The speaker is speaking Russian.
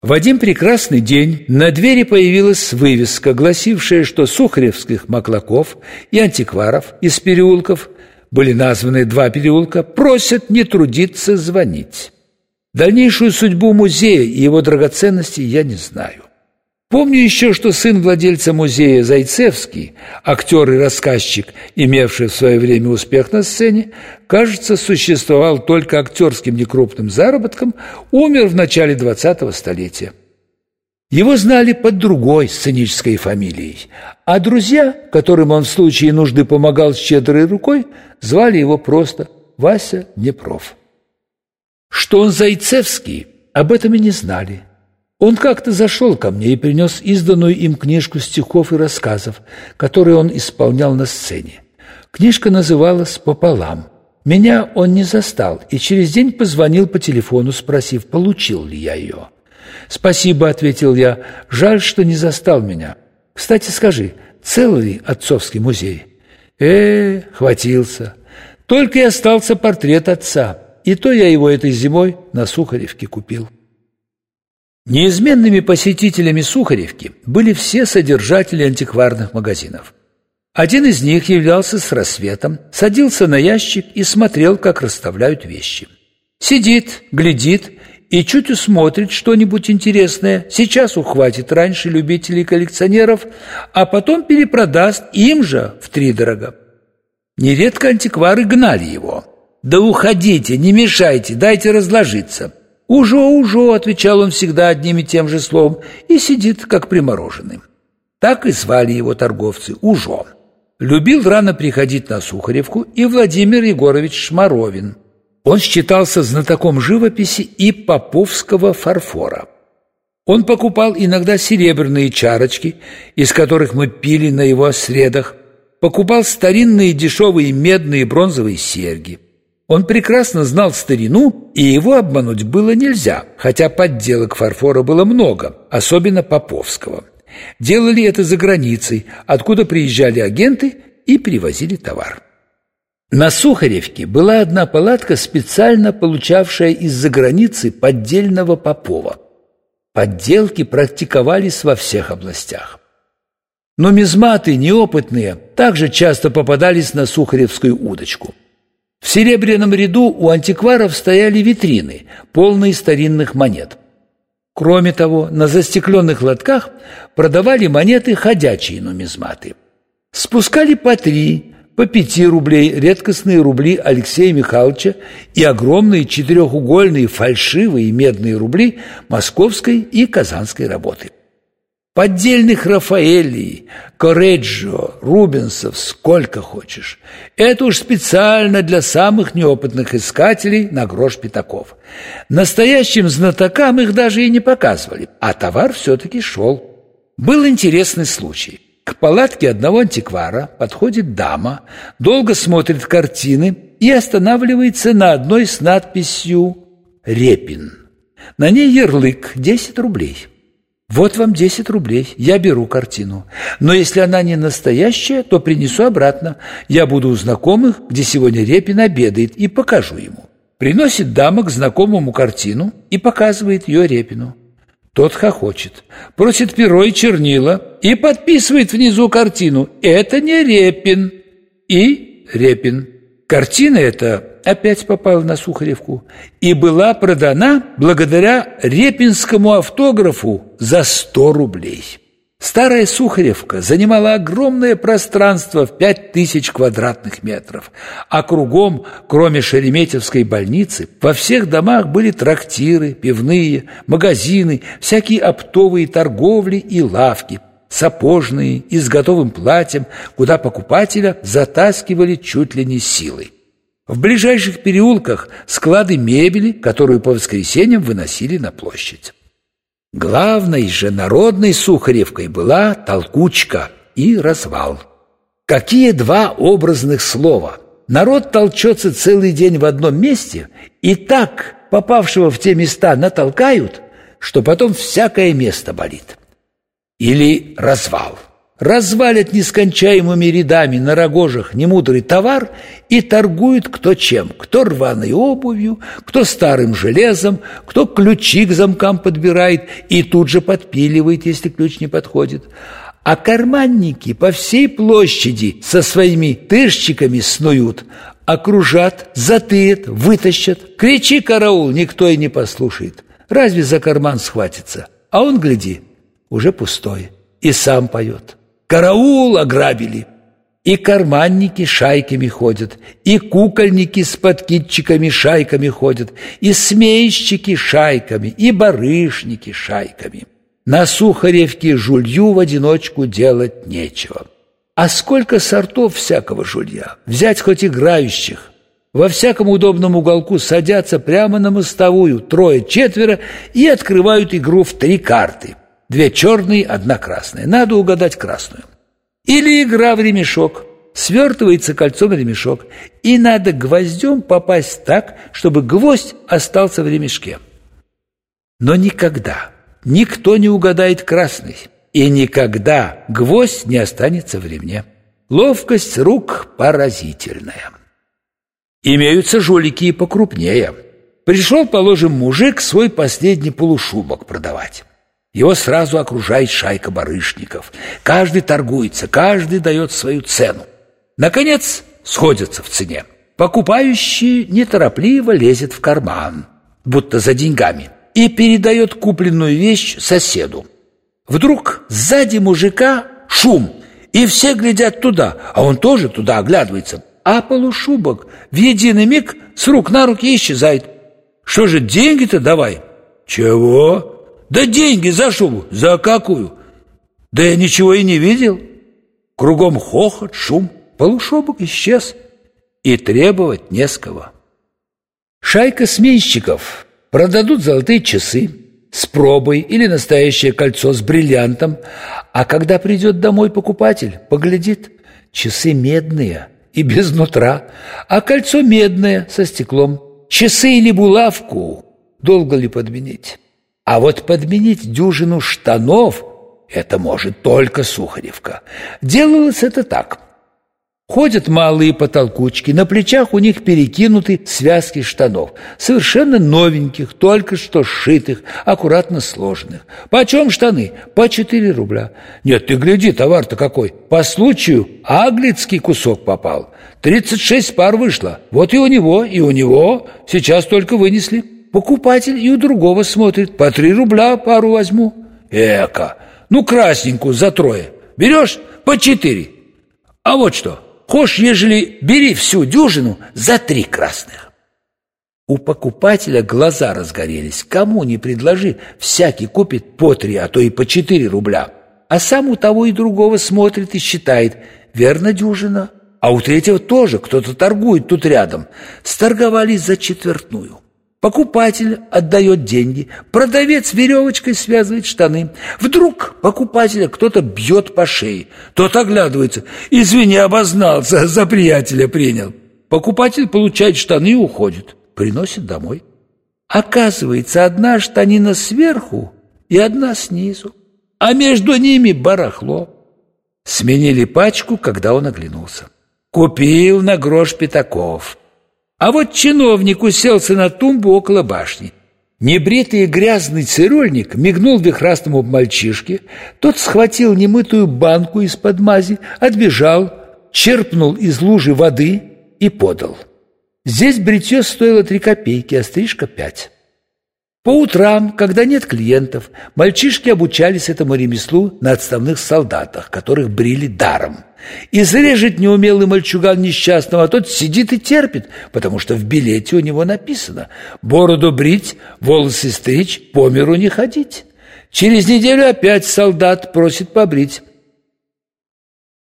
В один прекрасный день на двери появилась вывеска, гласившая, что сухаревских маклаков и антикваров из переулков были названы два переулка, просят не трудиться звонить. Дальнейшую судьбу музея и его драгоценностей я не знаю. Помню еще, что сын владельца музея Зайцевский, актер и рассказчик, имевший в свое время успех на сцене, кажется, существовал только актерским некрупным заработком, умер в начале 20-го столетия. Его знали под другой сценической фамилией, а друзья, которым он в случае нужды помогал щедрой рукой, звали его просто Вася Днепров. Что он Зайцевский, об этом и не знали – он как-то зашел ко мне и принес изданную им книжку стихов и рассказов, которые он исполнял на сцене. Книжка называлась «Пополам». Меня он не застал и через день позвонил по телефону, спросив, получил ли я ее. «Спасибо», — ответил я, — «жаль, что не застал меня. Кстати, скажи, целый отцовский музей?» «Э, хватился. Только и остался портрет отца, и то я его этой зимой на Сухаревке купил». Неизменными посетителями Сухаревки были все содержатели антикварных магазинов. Один из них являлся с рассветом, садился на ящик и смотрел, как расставляют вещи. Сидит, глядит и чуть усмотрит что-нибудь интересное, сейчас ухватит раньше любителей коллекционеров, а потом перепродаст им же втридорога. Нередко антиквары гнали его. «Да уходите, не мешайте, дайте разложиться». «Ужо, ужо», — отвечал он всегда одним и тем же словом, и сидит, как примороженный. Так и звали его торговцы Ужо. Любил рано приходить на Сухаревку и Владимир Егорович Шмаровин. Он считался знатоком живописи и поповского фарфора. Он покупал иногда серебряные чарочки, из которых мы пили на его средах, покупал старинные дешевые медные бронзовые серьги – он прекрасно знал старину, и его обмануть было нельзя, хотя подделок фарфора было много, особенно Поповского. Делали это за границей, откуда приезжали агенты и привозили товар. На Сухаревке была одна палатка, специально получавшая из-за границы поддельного Попова. Подделки практиковались во всех областях. Но мизматы неопытные также часто попадались на Сухаревскую удочку – в серебряном ряду у антикваров стояли витрины, полные старинных монет. Кроме того, на застекленных лотках продавали монеты ходячие нумизматы. Спускали по три, по пяти рублей редкостные рубли Алексея Михайловича и огромные четырехугольные фальшивые медные рубли московской и казанской работы. Поддельных Рафаэлей, Корреджо, Рубенсов сколько хочешь. Это уж специально для самых неопытных искателей на грош пятаков. Настоящим знатокам их даже и не показывали, а товар все-таки шел. Был интересный случай. К палатке одного антиквара подходит дама, долго смотрит картины и останавливается на одной с надписью «Репин». На ней ярлык «10 рублей». Вот вам 10 рублей, я беру картину. Но если она не настоящая, то принесу обратно. Я буду у знакомых, где сегодня Репин обедает, и покажу ему. Приносит дама к знакомому картину и показывает ее Репину. Тот хохочет, просит перо и чернила и подписывает внизу картину. Это не Репин. И Репин. Картина эта опять попала на Сухаревку и была продана благодаря репинскому автографу за 100 рублей. Старая Сухаревка занимала огромное пространство в пять тысяч квадратных метров, а кругом, кроме Шереметьевской больницы, во всех домах были трактиры, пивные, магазины, всякие оптовые торговли и лавки, сапожные и с готовым платьем, куда покупателя затаскивали чуть ли не силой. В ближайших переулках склады мебели, которую по воскресеньям выносили на площадь. Главной же народной Сухаревкой была толкучка и развал. Какие два образных слова! Народ толчется целый день в одном месте, и так попавшего в те места натолкают, что потом всякое место болит. Или развал. Развалят нескончаемыми рядами на рогожах немудрый товар и торгуют кто чем, кто рваной обувью, кто старым железом, кто ключи к замкам подбирает и тут же подпиливает, если ключ не подходит. А карманники по всей площади со своими тырщиками снуют, окружат, затыят, вытащат. Кричи, караул, никто и не послушает. Разве за карман схватится? А он, гляди, уже пустой и сам поет. Караул ограбили. И карманники шайками ходят, и кукольники с подкидчиками шайками ходят, и смейщики шайками, и барышники шайками. На Сухаревке жулью в одиночку делать нечего. А сколько сортов всякого жулья, взять хоть играющих. Во всяком удобном уголку садятся прямо на мостовую трое-четверо и открывают игру в три карты – Две черные, одна красная. Надо угадать красную. Или игра в ремешок. Свертывается кольцом ремешок. И надо гвоздем попасть так, чтобы гвоздь остался в ремешке. Но никогда никто не угадает красный. И никогда гвоздь не останется в ремне. Ловкость рук поразительная. Имеются жулики и покрупнее. Пришел, положим, мужик свой последний полушубок продавать. Его сразу окружает шайка барышников. Каждый торгуется, каждый дает свою цену. Наконец, сходятся в цене. Покупающий неторопливо лезет в карман, будто за деньгами, и передает купленную вещь соседу. Вдруг сзади мужика шум, и все глядят туда, а он тоже туда оглядывается. А полушубок в единый миг с рук на руки исчезает. Что же, деньги-то давай? Чего? Да деньги за шубу, за какую? Да я ничего и не видел. Кругом хохот, шум, полушубок исчез, и требовать не с кого. Шайка сменщиков продадут золотые часы с пробой или настоящее кольцо с бриллиантом, а когда придет домой покупатель, поглядит, часы медные и без нутра, а кольцо медное со стеклом. Часы или булавку долго ли подменить? А вот подменить дюжину штанов – это может только Сухаревка. Делалось это так. Ходят малые потолкучки, на плечах у них перекинуты связки штанов, совершенно новеньких, только что сшитых, аккуратно сложенных. Почем штаны? По 4 рубля. Нет, ты гляди, товар-то какой. По случаю аглицкий кусок попал. 36 пар вышло. Вот и у него, и у него. Сейчас только вынесли покупатель и у другого смотрит. По три рубля пару возьму. Эка, ну красненькую за трое. Берешь по четыре. А вот что, хошь, ежели бери всю дюжину за три красных. У покупателя глаза разгорелись. Кому не предложи, всякий купит по три, а то и по четыре рубля. А сам у того и другого смотрит и считает, верно дюжина. А у третьего тоже кто-то торгует тут рядом. Сторговались за четвертную. Покупатель отдает деньги, продавец веревочкой связывает штаны. Вдруг покупателя кто-то бьет по шее. Тот оглядывается. «Извини, обознался, за приятеля принял». Покупатель получает штаны и уходит. Приносит домой. Оказывается, одна штанина сверху и одна снизу. А между ними барахло. Сменили пачку, когда он оглянулся. Купил на грош пятаков. А вот чиновник уселся на тумбу около башни. Небритый и грязный цирюльник мигнул вихрастому мальчишке, тот схватил немытую банку из-под мази, отбежал, черпнул из лужи воды и подал. Здесь бритье стоило три копейки, а стрижка пять. По утрам, когда нет клиентов, мальчишки обучались этому ремеслу на отставных солдатах, которых брили даром. Изрежет неумелый мальчуган несчастного, а тот сидит и терпит, потому что в билете у него написано «Бороду брить, волосы стричь, по миру не ходить». Через неделю опять солдат просит побрить.